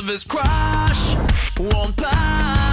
of his crush won't pass.